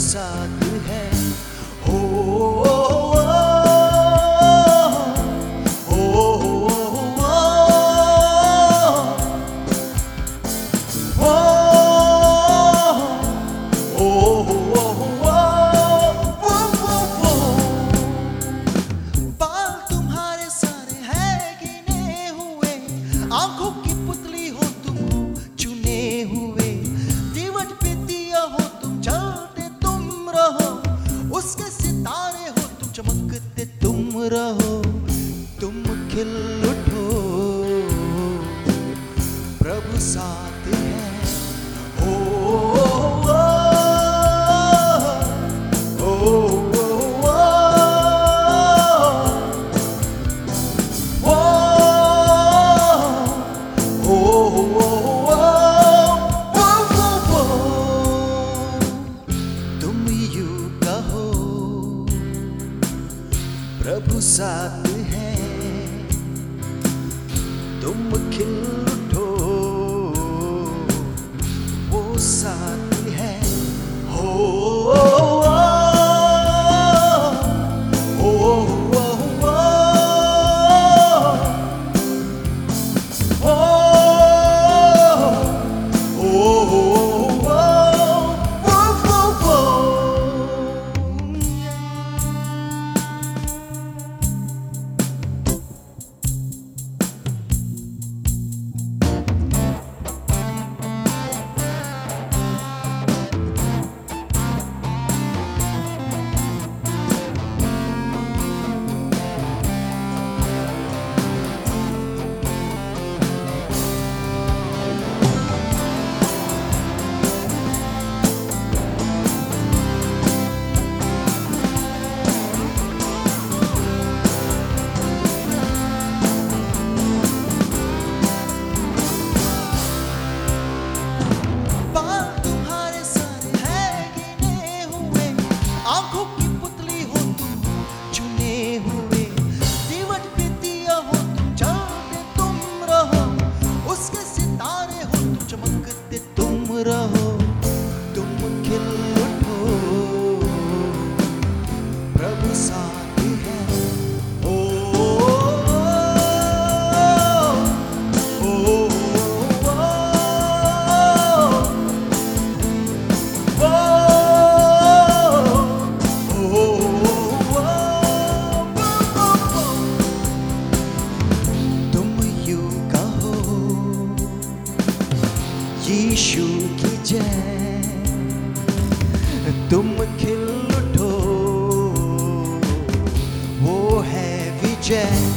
साथ है हो आँखों की रहो तुम खिल उठो। प्रभु साथ प्रभु साथ है। तुम खिल उठो। वो साथ है। हो रहो यीशु की जय। तुम खिल उठो वो है विजय।